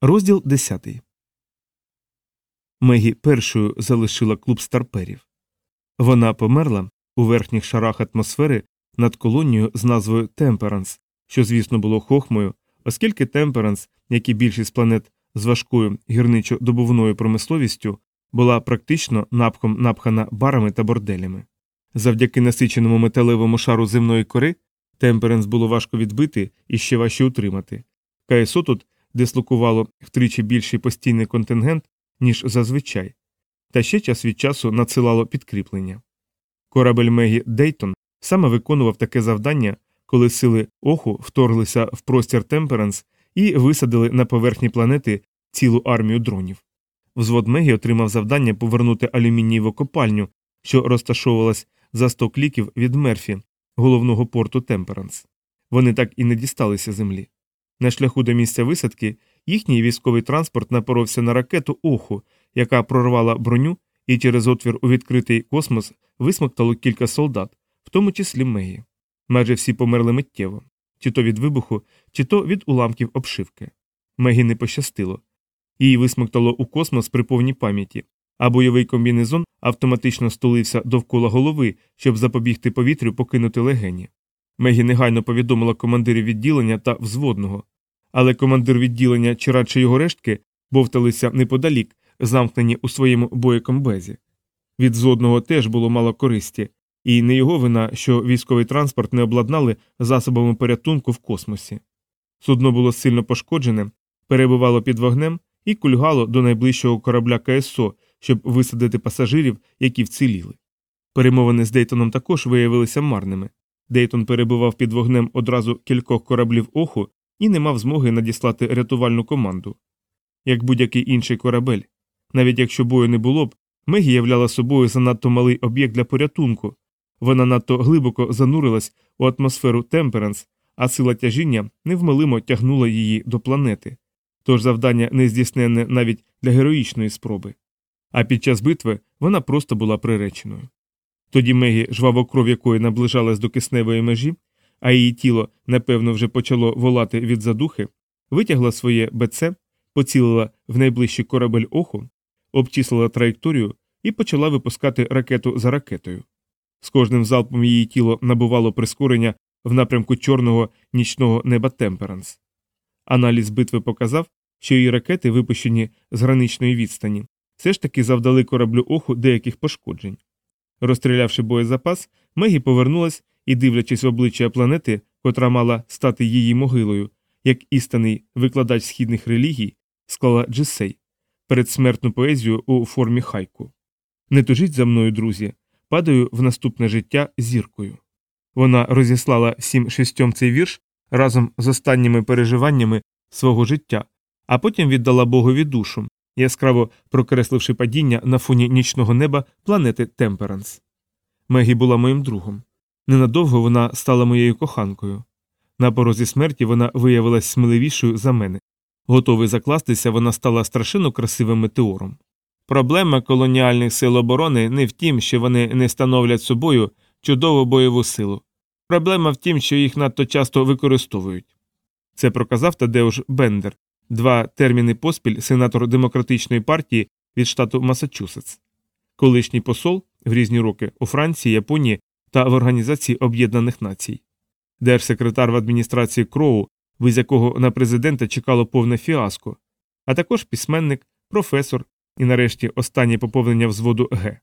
Розділ 10. Мегі першою залишила клуб старперів. Вона померла у верхніх шарах атмосфери над колонією з назвою Темперанс, що, звісно, було хохмою, оскільки Темперанс, як і більшість планет з важкою гірничо-добувною промисловістю, була практично напхом напхана барами та борделями. Завдяки насиченому металевому шару земної кори Темперанс було важко відбити і ще важче утримати. КСО тут дислокувало втричі більший постійний контингент, ніж зазвичай, та ще час від часу надсилало підкріплення. Корабель Мегі Дейтон саме виконував таке завдання, коли сили Оху вторглися в простір Темперанс і висадили на поверхні планети цілу армію дронів. Взвод Мегі отримав завдання повернути алюмінієву копальню, що розташовувалась за 100 кліків від Мерфі, головного порту Темперанс. Вони так і не дісталися землі. На шляху до місця висадки їхній військовий транспорт напоровся на ракету Оху, яка прорвала броню і через отвір у відкритий космос висмоктало кілька солдат, в тому числі Мегі. Майже всі померли миттєво, чи то від вибуху, чи то від уламків обшивки. Мегі не пощастило. Її висмоктало у космос при повній пам'яті, а бойовий комбінезон автоматично стулився довкола голови, щоб запобігти повітрю покинути легені. Мегі негайно повідомила командирів відділення та взводного, але командир відділення чи радше його рештки бовталися неподалік, замкнені у своєму боєкомбезі. Від взводного теж було мало користі, і не його вина, що військовий транспорт не обладнали засобами порятунку в космосі. Судно було сильно пошкоджене, перебувало під вогнем і кульгало до найближчого корабля КСО, щоб висадити пасажирів, які вціліли. Перемовини з Дейтоном також виявилися марними. Дейтон перебував під вогнем одразу кількох кораблів оху і не мав змоги надіслати рятувальну команду. Як будь-який інший корабель, навіть якщо бою не було б, Мегі являла собою занадто малий об'єкт для порятунку, вона надто глибоко занурилась у атмосферу Темперанс, а сила тяжіння невмилимо тягнула її до планети, тож завдання не здійсненне навіть для героїчної спроби. А під час битви вона просто була приреченою. Тоді Мегі, жваво кров якої наближалась до кисневої межі, а її тіло, напевно, вже почало волати від задухи, витягла своє БЦ, поцілила в найближчий корабель оху, обчислила траєкторію і почала випускати ракету за ракетою. З кожним залпом її тіло набувало прискорення в напрямку чорного нічного неба Темперанс. Аналіз битви показав, що її ракети, випущені з граничної відстані, все ж таки завдали кораблю оху деяких пошкоджень. Розстрілявши боєзапас, Мегі повернулась і, дивлячись в обличчя планети, котра мала стати її могилою, як істинний викладач східних релігій, склала Джесей, передсмертну поезію у формі хайку. Не тужіть за мною, друзі, падаю в наступне життя зіркою. Вона розіслала всім шістьом цей вірш разом з останніми переживаннями свого життя, а потім віддала Богові душу, яскраво прокресливши падіння на фоні нічного неба планети Темперанс. Мегі була моїм другом. Ненадовго вона стала моєю коханкою. На порозі смерті вона виявилась сміливішою за мене. Готовий закластися, вона стала страшенно красивим метеором. Проблема колоніальних сил оборони не в тім, що вони не становлять собою чудову бойову силу. Проблема в тім, що їх надто часто використовують. Це проказав Тадеуш Бендер, два терміни поспіль сенатор демократичної партії від штату Масачусетс, колишній посол в різні роки у Франції, Японії та в Організації Об'єднаних Націй, держсекретар в адміністрації Кроу, виз якого на президента чекало повне фіаско, а також письменник, професор і, нарешті, останнє поповнення взводу Г.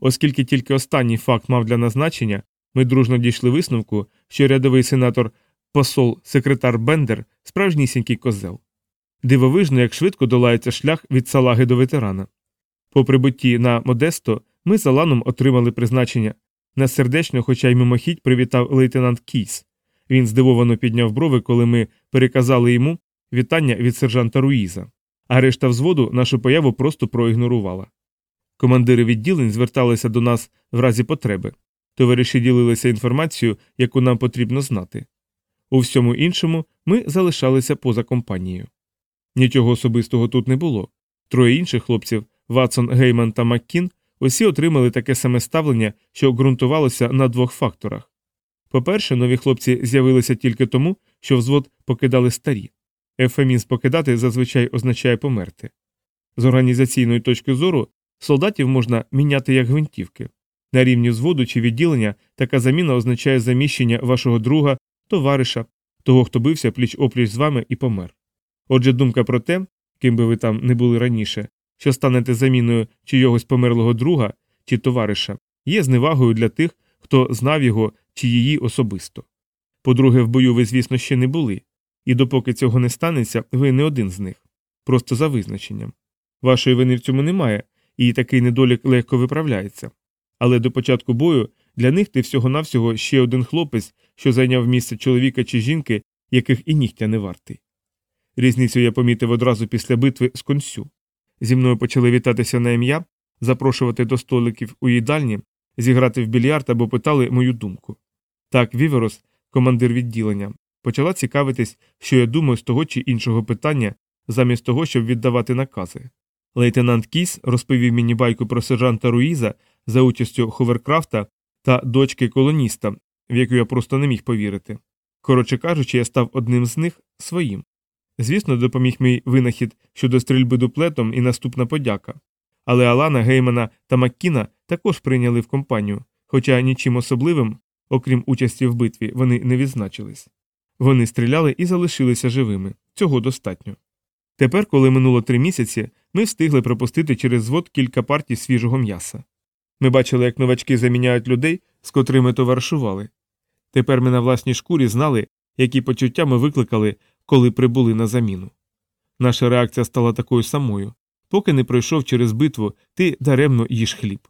Оскільки тільки останній факт мав для назначення, ми дружно дійшли висновку, що рядовий сенатор посол секретар Бендер справжнісінький козел. Дивовижно, як швидко долається шлях від салаги до ветерана. По прибутті на Модесто ми з Аланом отримали призначення на сердечно, хоча й мимохідь привітав лейтенант Кійс. Він здивовано підняв брови, коли ми переказали йому вітання від сержанта Руїза, а решта взводу нашу появу просто проігнорувала. Командири відділень зверталися до нас в разі потреби, товариші ділилися інформацією, яку нам потрібно знати. У всьому іншому ми залишалися поза компанією. Нічого особистого тут не було. Троє інших хлопців Ватсон, Гейман та Маккін, усі отримали таке саме ставлення, що ґрунтувалося на двох факторах. По-перше, нові хлопці з'явилися тільки тому, що взвод покидали старі. Ефемізм покидати зазвичай означає померти. З організаційної точки зору солдатів можна міняти як гвинтівки. На рівні зводу чи відділення така заміна означає заміщення вашого друга, товариша, того, хто бився пліч опліч з вами і помер. Отже, думка про те, ким би ви там не були раніше, що станете заміною чийогось померлого друга чи товариша, є зневагою для тих, хто знав його чи її особисто. По-друге, в бою ви, звісно, ще не були, і допоки цього не станеться, ви не один з них, просто за визначенням. Вашої вини в цьому немає, і такий недолік легко виправляється. Але до початку бою для них ти всього-навсього ще один хлопець, що зайняв місце чоловіка чи жінки, яких і нігтя не вартий. Різницю я помітив одразу після битви з консю. Зі мною почали вітатися на ім'я, запрошувати до столиків у їдальні, зіграти в більярд або питали мою думку. Так, Віверос, командир відділення, почала цікавитись, що я думаю з того чи іншого питання, замість того, щоб віддавати накази. Лейтенант Кіс розповів мені байку про сержанта Руїза за участю Ховеркрафта та дочки колоніста, в яку я просто не міг повірити. Коротше кажучи, я став одним з них своїм. Звісно, допоміг мій винахід щодо стрільби дуплетом і наступна подяка. Але Алана, Геймана та Маккіна також прийняли в компанію, хоча нічим особливим, окрім участі в битві, вони не відзначились. Вони стріляли і залишилися живими. Цього достатньо. Тепер, коли минуло три місяці, ми встигли пропустити через звод кілька партій свіжого м'яса. Ми бачили, як новачки заміняють людей, з котрими товаришували. Тепер ми на власній шкурі знали, які почуття ми викликали, коли прибули на заміну. Наша реакція стала такою самою поки не пройшов через битву, ти даремно їж хліб.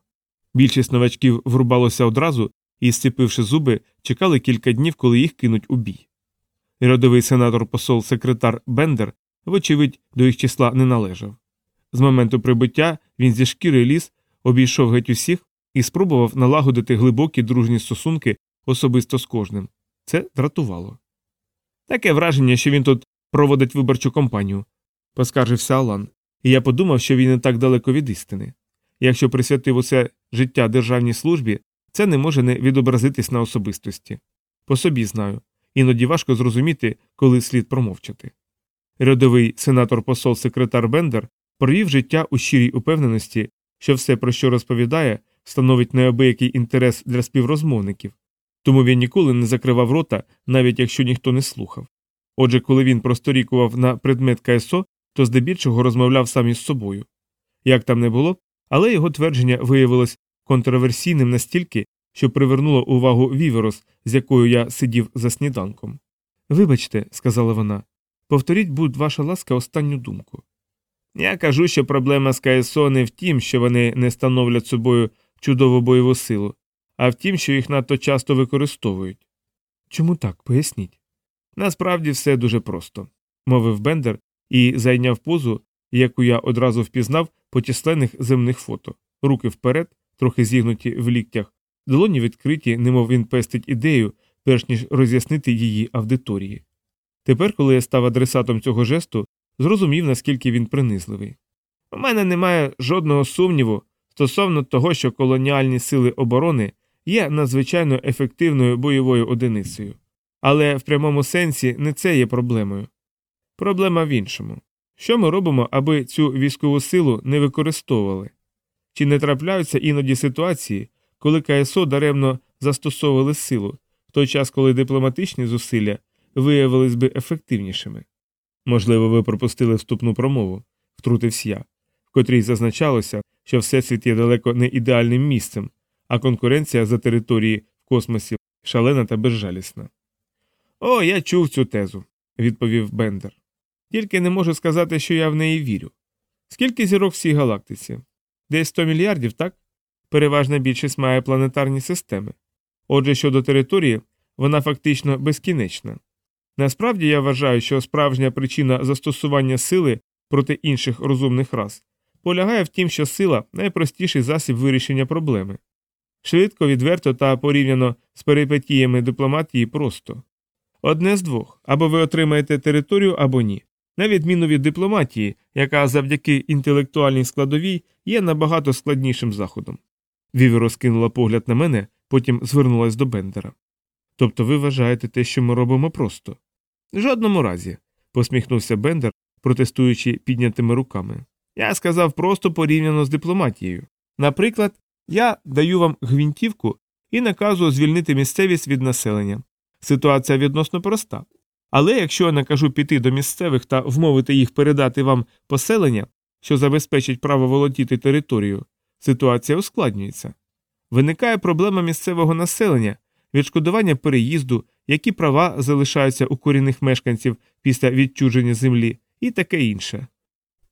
Більшість новачків врубалося одразу і, сціпивши зуби, чекали кілька днів, коли їх кинуть у бій. Рядовий сенатор посол секретар Бендер, вочевидь, до їх числа не належав. З моменту прибуття він зі шкіри ліс, обійшов геть усіх і спробував налагодити глибокі дружні стосунки особисто з кожним. Це дратувало. Таке враження, що він тут проводить виборчу кампанію, поскаржився Алан, і я подумав, що він не так далеко від істини. Якщо присвятив усе життя державній службі, це не може не відобразитись на особистості. По собі знаю, іноді важко зрозуміти, коли слід промовчати. Рядовий сенатор посол секретар Бендер провів життя у щирій упевненості, що все, про що розповідає, становить неабиякий інтерес для співрозмовників, тому він ніколи не закривав рота, навіть якщо ніхто не слухав. Отже, коли він просторікував на предмет КСО, то здебільшого розмовляв сам із собою. Як там не було, але його твердження виявилось контроверсійним настільки, що привернуло увагу Віверос, з якою я сидів за сніданком. Вибачте, сказала вона, повторіть, будь ваша ласка, останню думку. Я кажу, що проблема з КСО не в тім, що вони не становлять собою чудову бойову силу, а в тім, що їх надто часто використовують. Чому так? Поясніть. Насправді все дуже просто, мовив Бендер і зайняв позу, яку я одразу впізнав по численних земних фото, руки вперед, трохи зігнуті в ліктях, долоні відкриті, немов він пестить ідею, перш ніж роз'яснити її аудиторії. Тепер, коли я став адресатом цього жесту, зрозумів, наскільки він принизливий. У мене немає жодного сумніву стосовно того, що колоніальні сили оборони є надзвичайно ефективною бойовою одиницею. Але в прямому сенсі не це є проблемою. Проблема в іншому. Що ми робимо, аби цю військову силу не використовували? Чи не трапляються іноді ситуації, коли КСО даремно застосовували силу, в той час, коли дипломатичні зусилля виявились би ефективнішими? Можливо, ви пропустили вступну промову, втрутився я, в котрій зазначалося, що Всесвіт є далеко не ідеальним місцем, а конкуренція за території в космосі шалена та безжалісна. О, я чув цю тезу, відповів Бендер. Тільки не можу сказати, що я в неї вірю. Скільки зірок в цій галактиці? Десь 100 мільярдів, так? Переважна більшість має планетарні системи. Отже, щодо території, вона фактично безкінечна. Насправді я вважаю, що справжня причина застосування сили проти інших розумних рас полягає в тім, що сила найпростіший засіб вирішення проблеми. Швидко, відверто та порівняно з перипетіями дипломатії просто. Одне з двох або ви отримаєте територію, або ні на відміну від дипломатії, яка завдяки інтелектуальній складовій є набагато складнішим заходом. Віві розкинула погляд на мене, потім звернулась до Бендера. Тобто ви вважаєте те, що ми робимо просто? Жодному разі. посміхнувся Бендер, протестуючи піднятими руками. Я сказав просто порівняно з дипломатією. Наприклад, я даю вам гвинтівку і наказую звільнити місцевість від населення. Ситуація відносно проста. Але якщо я накажу піти до місцевих та вмовити їх передати вам поселення, що забезпечить право володіти територією, ситуація ускладнюється. Виникає проблема місцевого населення, відшкодування переїзду, які права залишаються у корінних мешканців після відчуження землі і таке інше.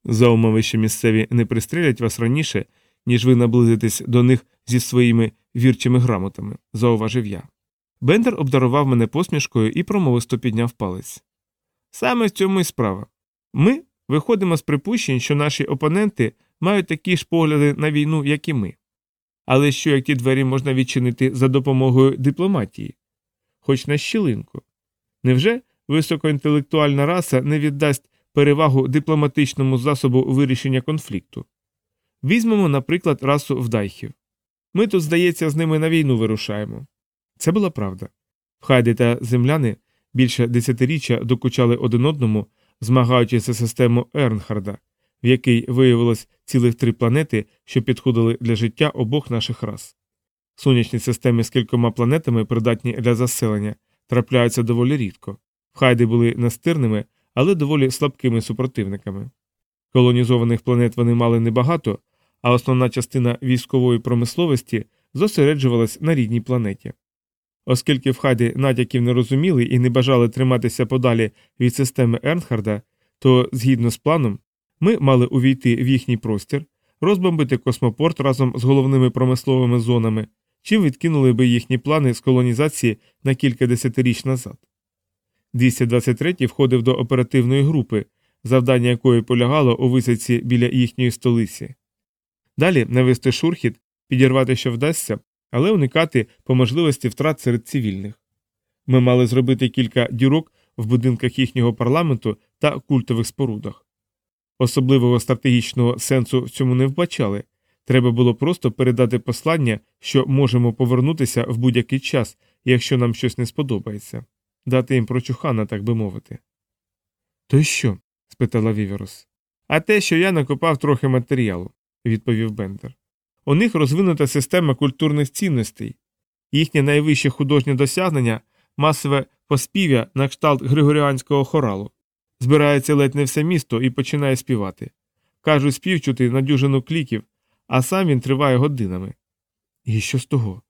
За умови, що місцеві не пристрелять вас раніше, ніж ви наблизитесь до них зі своїми вірчими грамотами, зауважив я. Бендер обдарував мене посмішкою і промовисто підняв палець. Саме в цьому і справа. Ми виходимо з припущень, що наші опоненти мають такі ж погляди на війну, як і ми. Але що як ті двері можна відчинити за допомогою дипломатії? Хоч на щілинку. Невже високоінтелектуальна раса не віддасть перевагу дипломатичному засобу вирішення конфлікту? Візьмемо, наприклад, расу вдайхів. Ми тут, здається, з ними на війну вирушаємо. Це була правда. Хайди та земляни більше десятиріччя докучали один одному, змагаючись за систему Ернхарда, в якій виявилось цілих три планети, що підходили для життя обох наших рас. Сонячні системи з кількома планетами, придатні для заселення, трапляються доволі рідко. Хайди були настирними, але доволі слабкими супротивниками. Колонізованих планет вони мали небагато, а основна частина військової промисловості зосереджувалась на рідній планеті. Оскільки в Хайді натяків не розуміли і не бажали триматися подалі від системи Ернхарда, то, згідно з планом, ми мали увійти в їхній простір, розбомбити космопорт разом з головними промисловими зонами, чим відкинули би їхні плани з колонізації на кілька десятиріч назад. 223 входив до оперативної групи, завдання якої полягало у висадці біля їхньої столиці. Далі навести шурхіт, підірвати, що вдасться, але уникати по можливості втрат серед цивільних. Ми мали зробити кілька дірок в будинках їхнього парламенту та культових спорудах. Особливого стратегічного сенсу в цьому не вбачали треба було просто передати послання, що можемо повернутися в будь-який час, якщо нам щось не сподобається, дати їм прочухана, так би мовити. То що? спитала Віверус. А те, що я накопав трохи матеріалу, відповів Бендер. У них розвинута система культурних цінностей, їхнє найвище художнє досягнення масове поспів'я на кшталт григоріанського хоралу. Збирається ледь не все місто і починає співати. Кажуть, співчути на дюжину кліків, а сам він триває годинами. І що з того?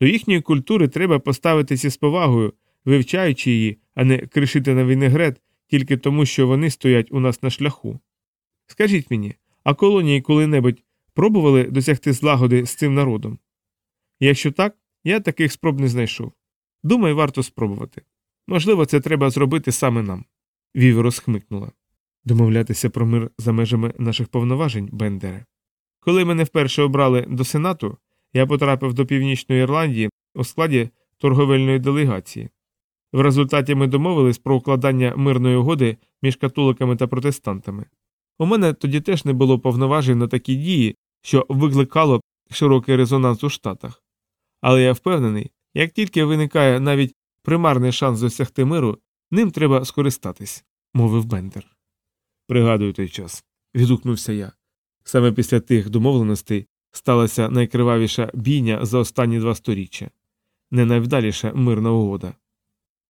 До їхньої культури треба поставитися з повагою, вивчаючи її, а не кришити на вінегрет тільки тому, що вони стоять у нас на шляху. Скажіть мені, а колонії коли-небудь пробували досягти злагоди з цим народом? Якщо так, я таких спроб не знайшов. Думаю, варто спробувати. Можливо, це треба зробити саме нам. Вівер хмикнула. Домовлятися про мир за межами наших повноважень, Бендере. Коли мене вперше обрали до Сенату, я потрапив до Північної Ірландії у складі торговельної делегації. В результаті ми домовились про укладання мирної угоди між католиками та протестантами. У мене тоді теж не було повноважень на такі дії, що викликало широкий резонанс у Штатах. Але я впевнений, як тільки виникає навіть примарний шанс досягти миру, ним треба скористатись, мовив Бендер. Пригадую той час, відгукнувся я. Саме після тих домовленостей сталася найкривавіша бійня за останні два сторіччя, не найвдаліша мирна угода.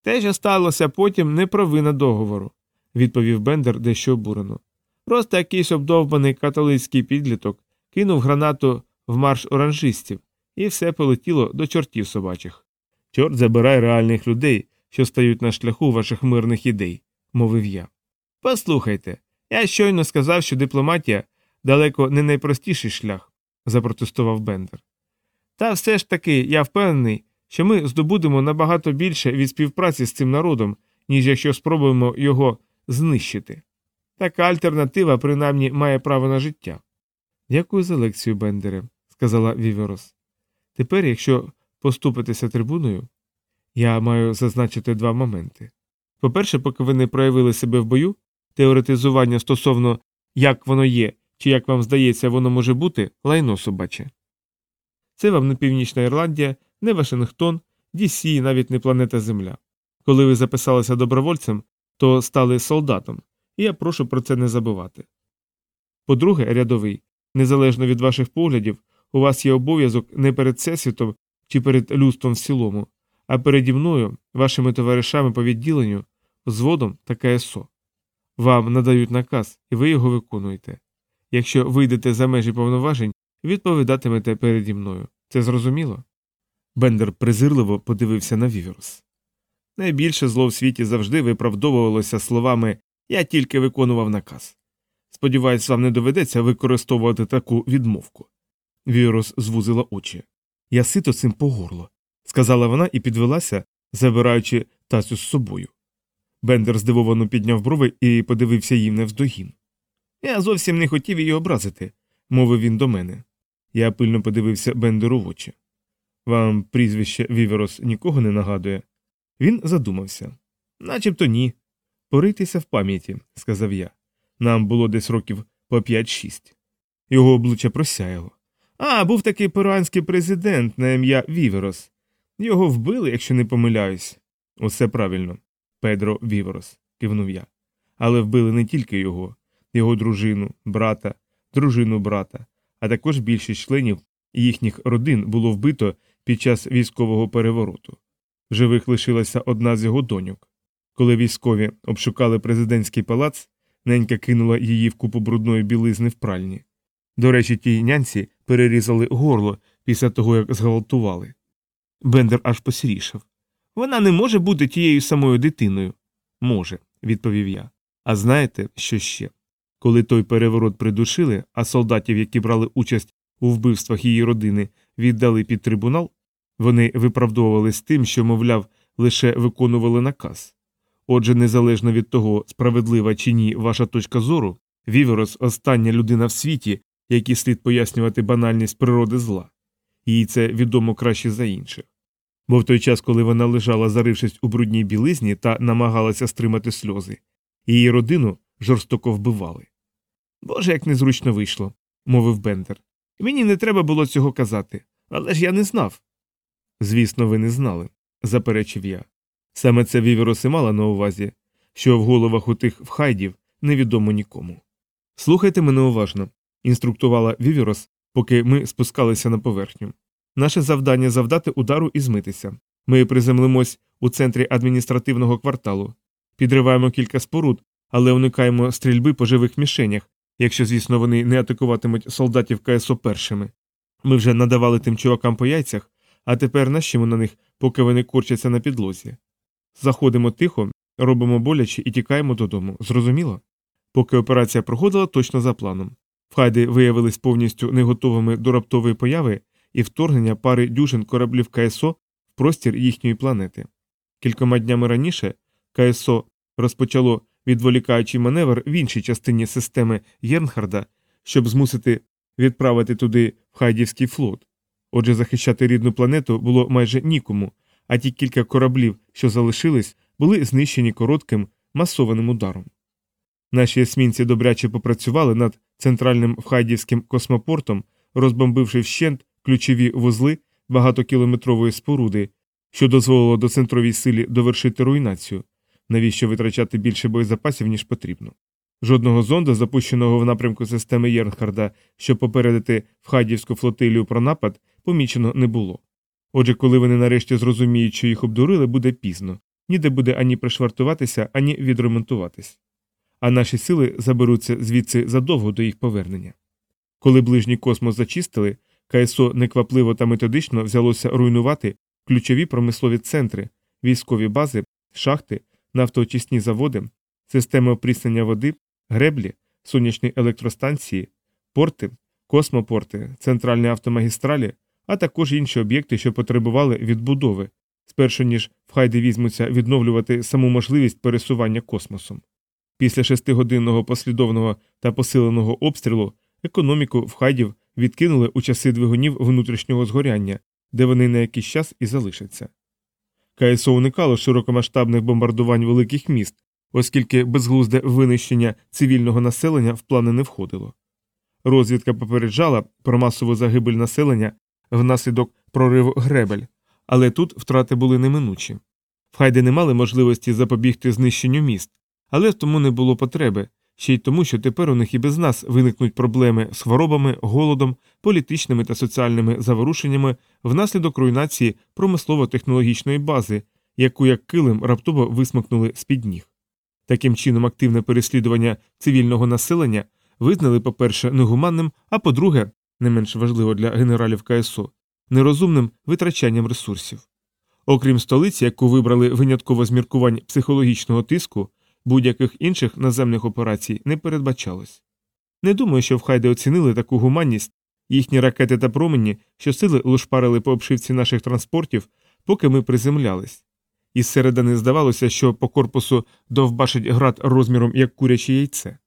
Те, що сталося потім, не провина договору, відповів Бендер дещо обурено. Просто якийсь обдовбаний католицький підліток кинув гранату в марш оранжистів, і все полетіло до чортів собачих. Чорт забирай реальних людей, що стають на шляху ваших мирних ідей, мовив я. Послухайте, я щойно сказав, що дипломатія далеко не найпростіший шлях, запротестував Бендер. Та все ж таки я впевнений, що ми здобудемо набагато більше від співпраці з цим народом, ніж якщо спробуємо його знищити. Така альтернатива, принаймні, має право на життя. Дякую за лекцію, Бендере, сказала Віверос. Тепер, якщо поступитися трибуною, я маю зазначити два моменти. По-перше, поки ви не проявили себе в бою, теоретизування стосовно як воно є, чи як вам здається, воно може бути, лайно собаче. Це вам не Північна Ірландія, не Вашингтон, Дісі, навіть не планета Земля. Коли ви записалися добровольцем, то стали солдатом, і я прошу про це не забувати. По-друге, рядовий, незалежно від ваших поглядів, у вас є обов'язок не перед всесвітом чи перед людством в цілому, а переді мною, вашими товаришами по відділенню, взводом та КСО. Вам надають наказ, і ви його виконуєте. Якщо вийдете за межі повноважень, відповідатимете переді мною. Це зрозуміло? Бендер презирливо подивився на Віверос. Найбільше зло в світі завжди виправдовувалося словами Я тільки виконував наказ. Сподіваюсь, вам не доведеться використовувати таку відмовку. Вірус звузила очі. Я сита цим по горло, сказала вона і підвелася, забираючи тацю з собою. Бендер здивовано підняв брови і подивився їй навздогін. Я зовсім не хотів її образити, мовив він до мене. Я пильно подивився Бендеру в очі. Вам прізвище Віверос нікого не нагадує? Він задумався. Начебто ні. Порийтеся в пам'яті, сказав я. Нам було десь років по 5-6. Його обличчя просяяло. А, був такий перуанський президент на ім'я Віверос. Його вбили, якщо не помиляюсь. Усе правильно, Педро Віверос, кивнув я. Але вбили не тільки його, його дружину, брата, дружину брата, а також більшість членів їхніх родин було вбито під час військового перевороту. Живих лишилася одна з його доньок. Коли військові обшукали президентський палац, ненька кинула її в купу брудної білизни в пральні. До речі, тій нянці перерізали горло після того, як зґвалтували. Бендер аж посірішав. Вона не може бути тією самою дитиною. Може, відповів я. А знаєте, що ще? Коли той переворот придушили, а солдатів, які брали участь у вбивствах її родини, віддали під трибунал, вони виправдовувались тим, що, мовляв, лише виконували наказ. Отже, незалежно від того, справедлива чи ні ваша точка зору, Віверос остання людина в світі, якій слід пояснювати банальність природи зла, їй це відомо краще за інших. Бо в той час, коли вона лежала, зарившись у брудній білизні та намагалася стримати сльози, її родину жорстоко вбивали. Боже, як незручно вийшло, мовив Бендер. Мені не треба було цього казати, але ж я не знав. Звісно, ви не знали, заперечив я. Саме це Віверос і мала на увазі, що в головах у тих вхайдів невідомо нікому. Слухайте мене уважно, інструктувала Віверос, поки ми спускалися на поверхню. Наше завдання завдати удару і змитися. Ми приземлимось у центрі адміністративного кварталу, підриваємо кілька споруд, але уникаємо стрільби по живих мішенях, якщо, звісно, вони не атакуватимуть солдатів КСО першими. Ми вже надавали тим чувакам по яйцях, а тепер нащимо на них, поки вони корчаться на підлозі. Заходимо тихо, робимо боляче і тікаємо додому. Зрозуміло? Поки операція проходила точно за планом. Вхайди виявились повністю не готовими до раптової появи і вторгнення пари дюжин кораблів КСО в простір їхньої планети. Кількома днями раніше КСО розпочало відволікаючий маневр в іншій частині системи Єрнхарда, щоб змусити відправити туди Вхайдівський флот. Отже, захищати рідну планету було майже нікому, а ті кілька кораблів, що залишились, були знищені коротким масованим ударом. Наші есмінці добряче попрацювали над центральним Вхайдівським космопортом, розбомбивши вщент ключові вузли багатокілометрової споруди, що дозволило до центровій силі довершити руйнацію, навіщо витрачати більше боєзапасів, ніж потрібно. Жодного зонда, запущеного в напрямку системи Єрнхарда, щоб попередити Вхайдівську флотилію про напад, помічено не було. Отже, коли вони нарешті зрозуміють, що їх обдурили, буде пізно, ніде буде ані пришвартуватися, ані відремонтуватись. А наші сили заберуться звідси задовго до їх повернення. Коли ближній космос зачистили, КСО неквапливо та методично взялося руйнувати ключові промислові центри, військові бази, шахти, нафтоочисні заводи, системи опріснення води, греблі, сонячні електростанції, порти, космопорти, центральні автомагістралі, а також інші об'єкти, що потребували відбудови, спершу ніж в хайди візьмуться відновлювати саму можливість пересування космосом. Після шестигодинного послідовного та посиленого обстрілу економіку в хайдів відкинули у часи двигунів внутрішнього згоряння, де вони на якийсь час і залишаться. КСО уникало широкомасштабних бомбардувань великих міст, оскільки безглузде винищення цивільного населення в плани не входило. Розвідка попереджала про масову загибель населення внаслідок прориву гребель, але тут втрати були неминучі. Вхайди не мали можливості запобігти знищенню міст, Але тому не було потреби, ще й тому, що тепер у них і без нас виникнуть проблеми з хворобами, голодом, політичними та соціальними заворушеннями внаслідок руйнації промислово-технологічної бази, яку як килим раптово висмикнули з під ніг. Таким чином, активне переслідування цивільного населення визнали, по-перше, негуманним, а по-друге, не менш важливо для генералів КСО, нерозумним витрачанням ресурсів. Окрім столиці, яку вибрали винятково з міркувань психологічного тиску, будь-яких інших наземних операцій не передбачалось. Не думаю, що в Хайде оцінили таку гуманність, їхні ракети та промені, що сили лушпарили по обшивці наших транспортів, поки ми приземлялись. Із середини здавалося, що по корпусу довбашить град розміром як куряче яйце.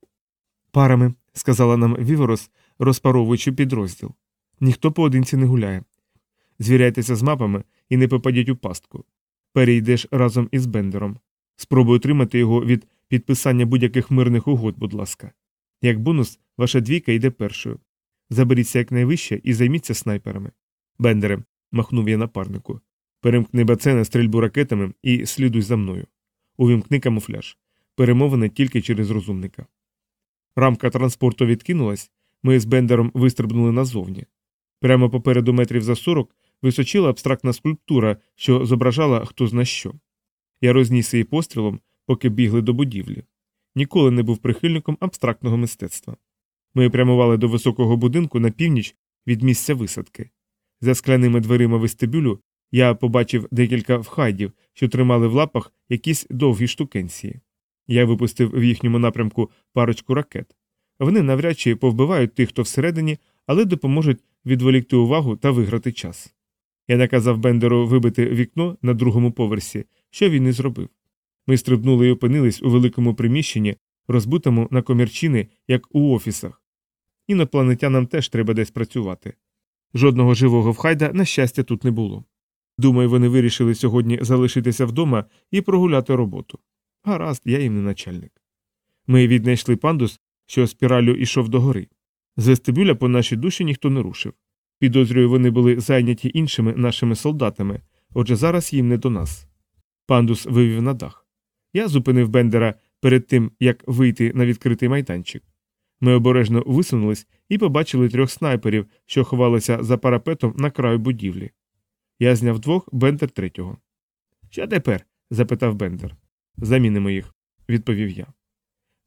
Парами, сказала нам Віворос, розпаровуючи підрозділ. Ніхто поодинці не гуляє. Звіряйтеся з мапами і не попадіть у пастку. Перейдеш разом із Бендером. Спробуй утримати його від підписання будь-яких мирних угод, будь ласка. Як бонус, ваша двійка йде першою. Заберіться якнайвище і займіться снайперами. Бендере, махнув я напарнику. Перемкни баце на стрільбу ракетами і слідуй за мною. Увімкни камуфляж. Перемовини тільки через розумника. Рамка транспорту відкинулась, ми з Бендером вистрибнули назовні. Прямо попереду метрів за сорок височила абстрактна скульптура, що зображала хто зна що. Я розніс її пострілом, поки бігли до будівлі. Ніколи не був прихильником абстрактного мистецтва. Ми прямували до високого будинку на північ від місця висадки. За скляними дверима вестибюлю я побачив декілька вхайдів, що тримали в лапах якісь довгі штукенції. Я випустив в їхньому напрямку парочку ракет. Вони навряд чи повбивають тих, хто всередині, але допоможуть відволікти увагу та виграти час. Я наказав Бендеру вибити вікно на другому поверсі, що він і зробив. Ми стрибнули і опинились у великому приміщенні, розбитому на комірчини, як у офісах. Інопланетянам теж треба десь працювати. Жодного живого вхайда, на щастя, тут не було. Думаю, вони вирішили сьогодні залишитися вдома і прогуляти роботу. Гаразд, я їм не начальник. Ми віднайшли пандус, що спіралю йшов догори. З вестибюля по нашій душі ніхто не рушив. Підозрюю, вони були зайняті іншими нашими солдатами, отже зараз їм не до нас. Пандус вивів на дах. Я зупинив Бендера перед тим, як вийти на відкритий майданчик. Ми обережно висунулись і побачили трьох снайперів, що ховалися за парапетом на краю будівлі. Я зняв двох, Бендер третього. Що тепер? запитав Бендер. Замінимо їх, відповів я.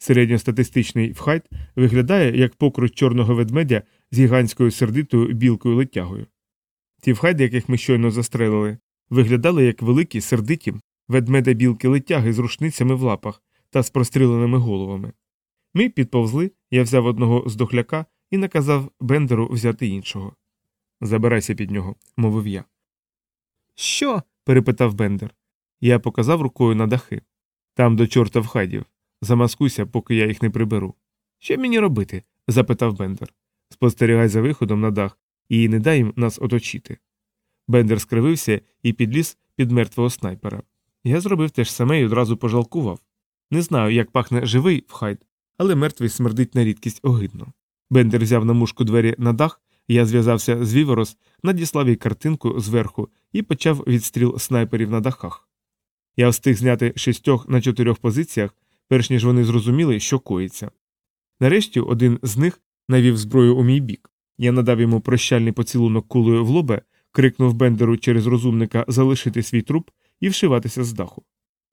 Середньостатистичний вхайт виглядає як покрут чорного ведмедя з гігантською сердитою білкою летягою. Ті вхайди, яких ми щойно застрелили, виглядали як великі сердиті ведмеда білки летяги з рушницями в лапах та з простріленими головами. Ми підповзли, я взяв одного з дохляка і наказав Бендеру взяти іншого. Забирайся під нього, мовив я. Що? перепитав Бендер. Я показав рукою на дахи. Там до чорта вхайдів. Замаскуйся, поки я їх не приберу. Що мені робити? запитав Бендер. Спостерігай за виходом на дах і не дай їм нас оточити. Бендер скривився і підліз під мертвого снайпера. Я зробив те ж саме і одразу пожалкував. Не знаю, як пахне живий вхайд, але мертвий смердить на рідкість огидно. Бендер взяв на мушку двері на дах, я зв'язався з Віворос, надіслав їй картинку зверху і почав відстріл снайперів на дахах. Я встиг зняти шістьох на чотирьох позиціях, перш ніж вони зрозуміли, що коїться. Нарешті один з них навів зброю у мій бік. Я надав йому прощальний поцілунок кулею в лобе, крикнув Бендеру через розумника залишити свій труп і вшиватися з даху.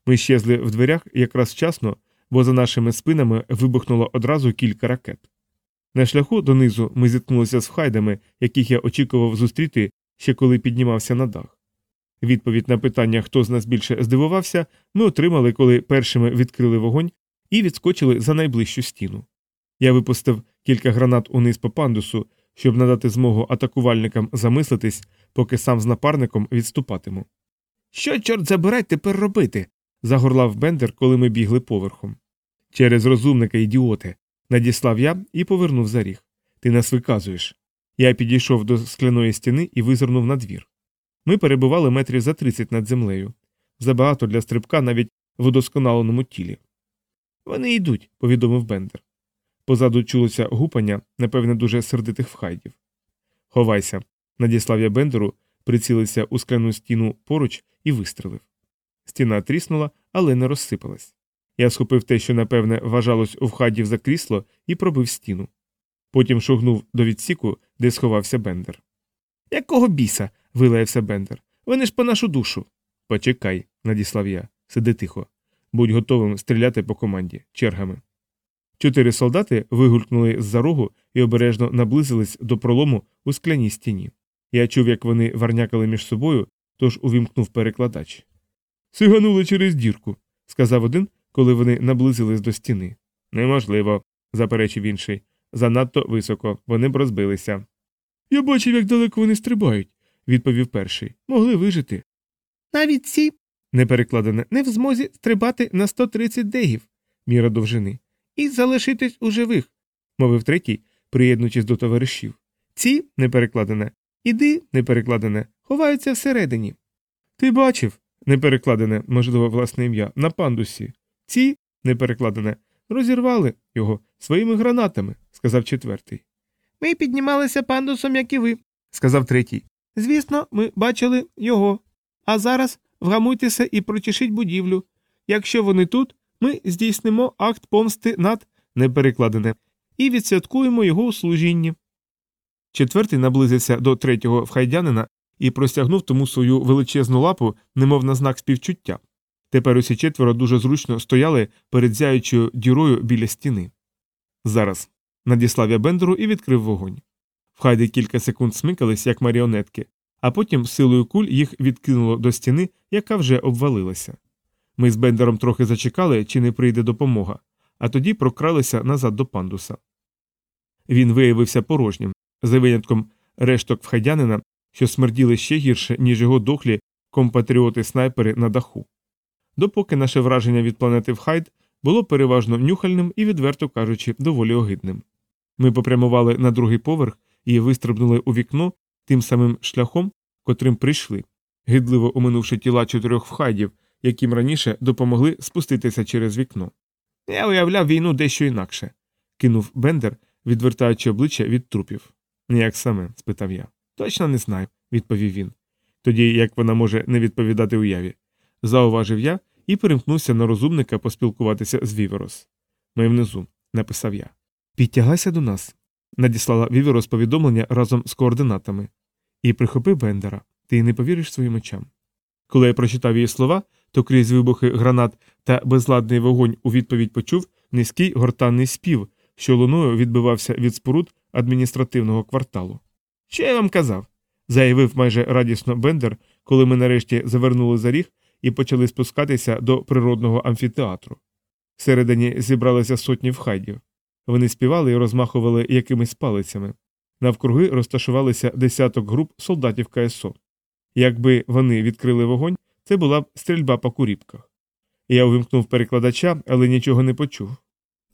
Ми щезли в дверях якраз вчасно, бо за нашими спинами вибухнуло одразу кілька ракет. На шляху донизу ми зіткнулися з хайдами, яких я очікував зустріти ще коли піднімався на дах. Відповідь на питання, хто з нас більше здивувався, ми отримали, коли першими відкрили вогонь і відскочили за найближчу стіну. Я випустив кілька гранат униз по пандусу, щоб надати змогу атакувальникам замислитись, поки сам з напарником відступатиму. Що, чорт забирай тепер робити? загорлав Бендер, коли ми бігли поверхом. Через розумника, ідіоти, надіслав я і повернув за ріг. Ти нас виказуєш. Я підійшов до скляної стіни і визирнув на двір. Ми перебували метрів за 30 над землею. Забагато для стрибка навіть в удосконаленому тілі. Вони йдуть, повідомив Бендер. Позаду чулося гупання, напевне, дуже сердитих вхайдів. Ховайся, надіслав я Бендеру, прицілився у скляну стіну поруч і вистрелив. Стіна тріснула, але не розсипалась. Я схопив те, що, напевне, вважалось у вхадів за крісло, і пробив стіну. Потім шугнув до відсіку, де сховався Бендер. Якого біса? вилаявся Бендер. Вони ж по нашу душу. Почекай, надіслав я. Сиди тихо. Будь готовим стріляти по команді, чергами. Чотири солдати вигулькнули з-за рогу і обережно наблизились до пролому у скляній стіні. Я чув, як вони варнякали між собою, тож увімкнув перекладач. Сиганули через дірку, сказав один, коли вони наблизились до стіни. Неможливо, заперечив інший. Занадто високо, вони б розбилися. Я бачив, як далеко вони стрибають, відповів перший. Могли вижити. Навіть ці, неперекладене, не в змозі стрибати на 130 дегів, міра довжини, і залишитись у живих, мовив третій, приєднуючись до товаришів. Ці, неперекладене, іди, неперекладене, ховаються всередині. Ти бачив, неперекладене, можливо, власне ім'я, на пандусі. Ці, неперекладене, розірвали його своїми гранатами, сказав четвертий. Ми піднімалися пандусом, як і ви, сказав третій. Звісно, ми бачили його. А зараз вгамуйтеся і прочешіть будівлю. Якщо вони тут, ми здійснимо акт помсти над неперекладене і відсвяткуємо його у служінні. Четвертий наблизився до третього вхайдянина і простягнув тому свою величезну лапу, немов на знак співчуття. Тепер усі четверо дуже зручно стояли перед зяючою дірою біля стіни. Зараз надіслав я бендеру і відкрив вогонь. В хайді кілька секунд смикались, як маріонетки, а потім силою куль їх відкинуло до стіни, яка вже обвалилася. Ми з бендером трохи зачекали, чи не прийде допомога, а тоді прокралися назад до пандуса. Він виявився порожнім, за винятком решток вхадянина, що смерділи ще гірше, ніж його дохлі компатріоти снайпери на даху. Допоки наше враження від планети Вхайд було переважно нюхальним і, відверто кажучи, доволі огидним. Ми попрямували на другий поверх і вистрибнули у вікно тим самим шляхом, котрим прийшли, гидливо оминувши тіла чотирьох вхайдів, яким раніше допомогли спуститися через вікно. Я уявляв війну дещо інакше, кинув Бендер, відвертаючи обличчя від трупів. Як саме? спитав я. Точно не знаю, відповів він. Тоді як вона може не відповідати уяві. Зауважив я і перемкнувся на розумника поспілкуватися з Віверос. Ми внизу, написав я. Підтягайся до нас, надіслала Віверос повідомлення разом з координатами. І прихопи Бендера, ти не повіриш своїм очам. Коли я прочитав її слова, то крізь вибухи гранат та безладний вогонь у відповідь почув низький гортанний спів, що луною відбивався від споруд адміністративного кварталу. Що я вам казав? заявив майже радісно Бендер, коли ми нарешті завернули за ріг і почали спускатися до природного амфітеатру. Всередині зібралися сотні вхайдів. Вони співали і розмахували якимись палицями. Навкруги розташувалися десяток груп солдатів КСО. Якби вони відкрили вогонь, це була б стрільба по куріпках. Я увімкнув перекладача, але нічого не почув.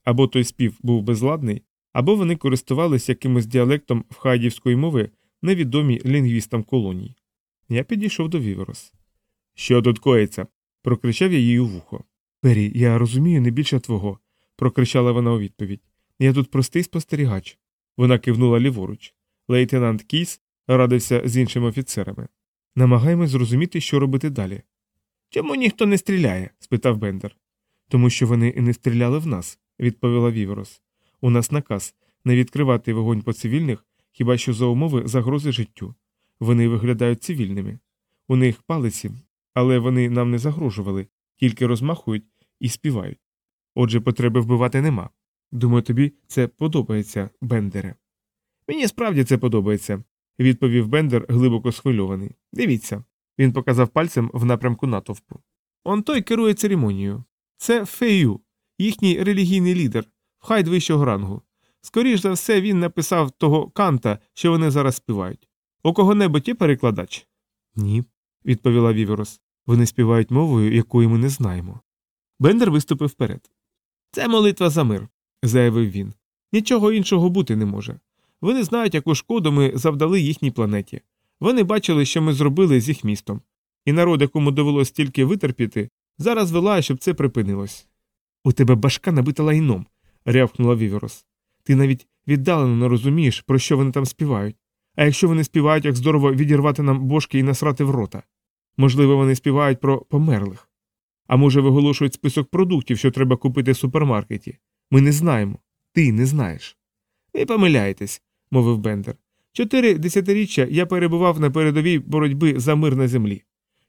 Або той спів був безладний, або вони користувалися якимось діалектом вхайдівської мови, невідомі лінгвістам колоній. Я підійшов до Віверос. Що тут коїться? прокричав я їй у вухо. Пері, я розумію не більше твого, прокричала вона у відповідь. Я тут простий спостерігач. Вона кивнула ліворуч. Лейтенант Кійс радився з іншими офіцерами. Намагаємось зрозуміти, що робити далі. Чому ніхто не стріляє? спитав Бендер. Тому що вони і не стріляли в нас, відповіла Віверос. У нас наказ не відкривати вогонь по цивільних, хіба що за умови загрози життю. Вони виглядають цивільними. У них палиці, але вони нам не загрожували, тільки розмахують і співають. Отже, потреби вбивати нема. Думаю, тобі це подобається, Бендере. Мені справді це подобається, відповів Бендер, глибоко схвильований. Дивіться. Він показав пальцем в напрямку натовпу. Он той керує церемонією. Це Фею, їхній релігійний лідер, вхайд вищого рангу. Скоріш за все, він написав того канта, що вони зараз співають. У кого-небудь є перекладач? Ні, відповіла Віверос. Вони співають мовою, якої ми не знаємо. Бендер виступив вперед. Це молитва за мир, заявив він. Нічого іншого бути не може. Вони знають, яку шкоду ми завдали їхній планеті. Вони бачили, що ми зробили з їх містом. І народ, якому довелось тільки витерпіти, зараз вилає, щоб це припинилось. У тебе башка набита лайном, рявкнула Віверос. Ти навіть віддалено не розумієш, про що вони там співають. А якщо вони співають, як здорово відірвати нам бошки і насрати в рота. Можливо, вони співають про померлих. А може, виголошують список продуктів, що треба купити в супермаркеті. Ми не знаємо. Ти не знаєш. Ви помиляєтесь, мовив Бендер. Чотири десятиріччя я перебував на передовій боротьби за мир на землі.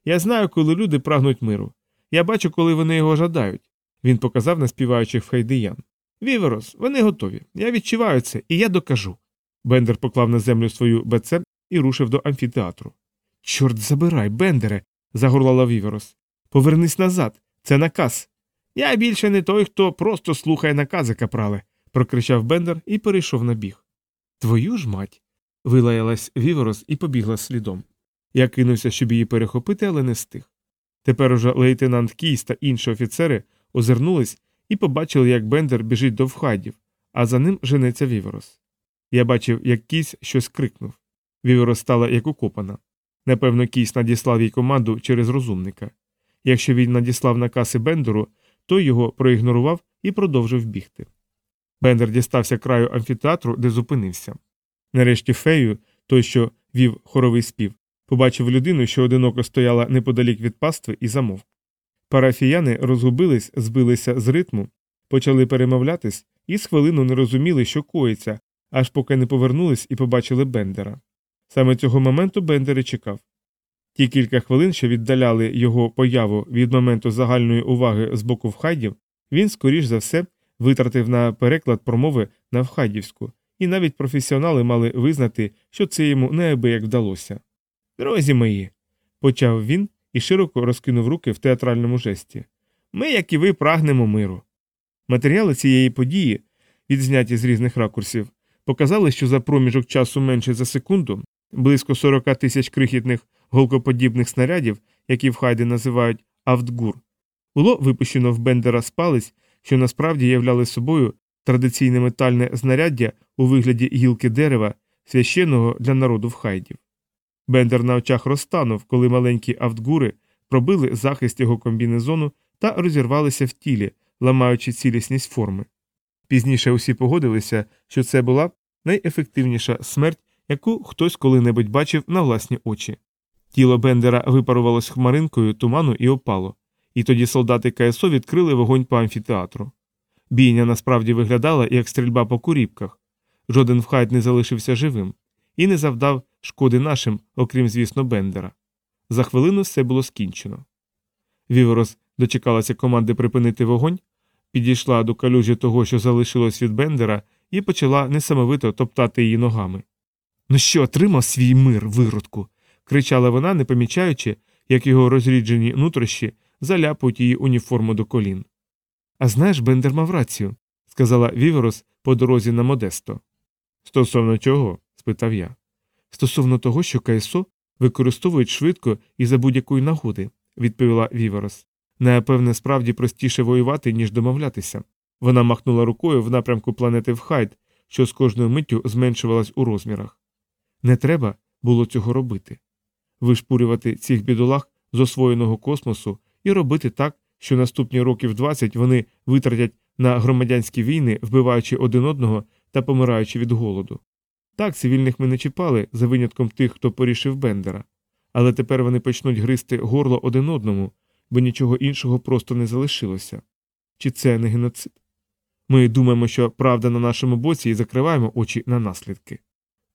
Я знаю, коли люди прагнуть миру. Я бачу, коли вони його жадають. Він показав на співаючих вхайдиян. Віверос, вони готові. Я відчуваю це, і я докажу. Бендер поклав на землю свою БЦ і рушив до амфітеатру. Чорт забирай, Бендере. загорлала Віверос. Повернись назад. Це наказ. Я більше не той, хто просто слухає накази, капрале, прокричав Бендер і перейшов на біг. Твою ж мать. вилаялась Віверос і побігла слідом. Я кинувся, щоб її перехопити, але не встиг. Тепер уже лейтенант Кійс та інші офіцери озирнулись і побачили, як Бендер біжить до вхайдів, а за ним женеться Віверос. Я бачив, як Кійс щось крикнув. Віверос стала як укопана. Напевно, Кійс надіслав їй команду через розумника. Якщо він надіслав накази Бендеру, той його проігнорував і продовжив бігти. Бендер дістався краю амфітеатру, де зупинився. Нарешті фею, той, що вів хоровий спів, побачив людину, що одиноко стояла неподалік від пастви, і замовк. Парафіяни розгубились, збилися з ритму, почали перемовлятись і з хвилину не розуміли, що коїться, аж поки не повернулись і побачили Бендера. Саме цього моменту Бендер і чекав. Ті кілька хвилин, що віддаляли його появу від моменту загальної уваги з боку вхайдів, він, скоріш за все, витратив на переклад промови на вхайдівську, і навіть професіонали мали визнати, що це йому неабияк вдалося. Друзі мої, почав він і широко розкинув руки в театральному жесті. Ми, як і ви, прагнемо миру. Матеріали цієї події, відзняті з різних ракурсів, показали, що за проміжок часу менше за секунду близько 40 тисяч крихітних голкоподібних снарядів, які в Хайди називають Автгур, було випущено в Бендера з палець, що насправді являли собою традиційне метальне знаряддя у вигляді гілки дерева, священного для народу в Хайдів. Бендер на очах розтанув, коли маленькі автгури пробили захист його комбінезону та розірвалися в тілі, ламаючи цілісність форми. Пізніше усі погодилися, що це була найефективніша смерть, яку хтось коли-небудь бачив на власні очі. Тіло Бендера випарувалось хмаринкою туману і опало, і тоді солдати КСО відкрили вогонь по амфітеатру. Бійня насправді виглядала як стрільба по куріпках. Жоден вхайт не залишився живим і не завдав шкоди нашим, окрім, звісно, Бендера. За хвилину все було скінчено. Віворос дочекалася команди припинити вогонь, підійшла до калюжі того, що залишилось від Бендера, і почала несамовито топтати її ногами. Ну що, отримав свій мир, виродку? Кричала вона, не помічаючи, як його розріджені нутрощі заляпують її уніформу до колін. А знаєш, Бендер мав рацію, сказала Віверос по дорозі на Модесто. Стосовно чого? спитав я. Стосовно того, що КСО використовують швидко і за будь-якої нагоди, відповіла Віверос. Напевне, справді простіше воювати, ніж домовлятися. Вона махнула рукою в напрямку планети Вхайд, що з кожною миттю зменшувалась у розмірах. Не треба було цього робити. Вишпурювати цих бідолах з освоєного космосу і робити так, що наступні років 20 вони витратять на громадянські війни, вбиваючи один одного та помираючи від голоду. Так, цивільних ми не чіпали, за винятком тих, хто порішив Бендера, але тепер вони почнуть гризти горло один одному, бо нічого іншого просто не залишилося. Чи це не геноцид? Ми думаємо, що правда на нашому боці і закриваємо очі на наслідки.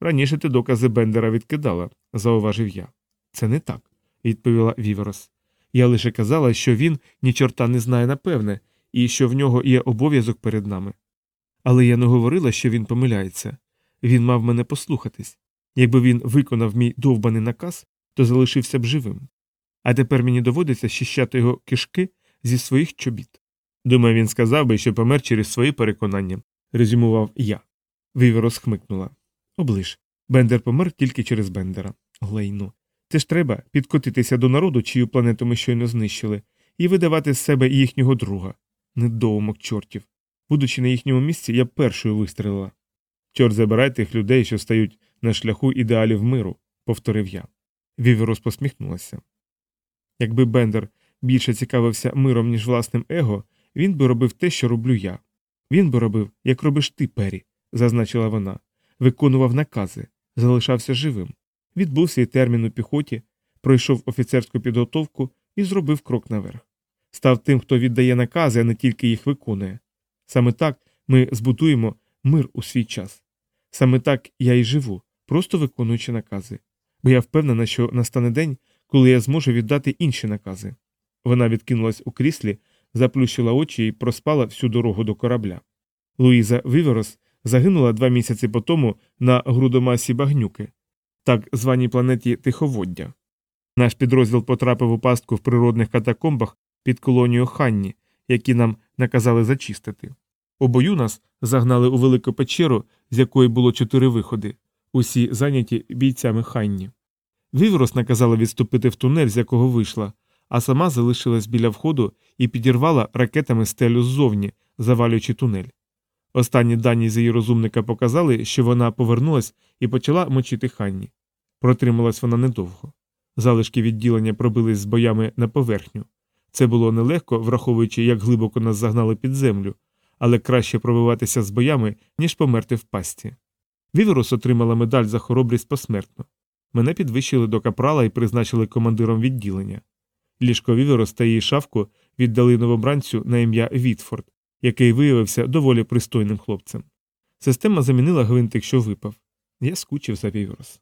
Раніше ти докази Бендера відкидала, зауважив я. Це не так, відповіла Віверос. Я лише казала, що він ні чорта не знає напевне, і що в нього є обов'язок перед нами. Але я не говорила, що він помиляється. Він мав мене послухатись. Якби він виконав мій довбаний наказ, то залишився б живим. А тепер мені доводиться зчищати його кишки зі своїх чобіт. Думаю, він сказав би, що помер через свої переконання, резюмував я. Віверос хмикнула. Облиш. Бендер помер тільки через Бендера. Лайно. Це ж треба підкотитися до народу, чию планету ми щойно знищили, і видавати з себе їхнього друга. Недоумок чортів. Будучи на їхньому місці, я першою вистрелила. Чорт забирай тих людей, що стають на шляху ідеалів миру, повторив я. Віверос посміхнулася. Якби Бендер більше цікавився миром, ніж власним его, він би робив те, що роблю я. Він би робив, як робиш ти, Пері, зазначила вона, виконував накази, залишався живим. Відбув свій термін у піхоті, пройшов офіцерську підготовку і зробив крок наверх. став тим, хто віддає накази, а не тільки їх виконує. Саме так ми збудуємо мир у свій час. Саме так я і живу, просто виконуючи накази. Бо я впевнена, що настане день, коли я зможу віддати інші накази. Вона відкинулась у кріслі, заплющила очі і проспала всю дорогу до корабля. Луїза Віверос загинула два місяці по тому на грудомасі багнюки, так званій планеті Тиховоддя. Наш підрозділ потрапив у пастку в природних катакомбах під колонією Ханні, які нам наказали зачистити. У бою нас загнали у велику печеру, з якої було чотири виходи, усі зайняті бійцями Ханні. Віверос наказала відступити в тунель, з якого вийшла, а сама залишилась біля входу і підірвала ракетами стелю ззовні, завалюючи тунель. Останні дані з її розумника показали, що вона повернулась і почала мочити Ханні. Протрималась вона недовго. Залишки відділення пробились з боями на поверхню. Це було нелегко, враховуючи, як глибоко нас загнали під землю, але краще пробиватися з боями, ніж померти в пасті. Віверус отримала медаль за хоробрість посмертно. Мене підвищили до капрала і призначили командиром відділення. Ліжко Віверус та її шавку віддали новобранцю на ім'я Вітфорд, який виявився доволі пристойним хлопцем. Система замінила гвинтик, що випав. Я скучив за Віверус.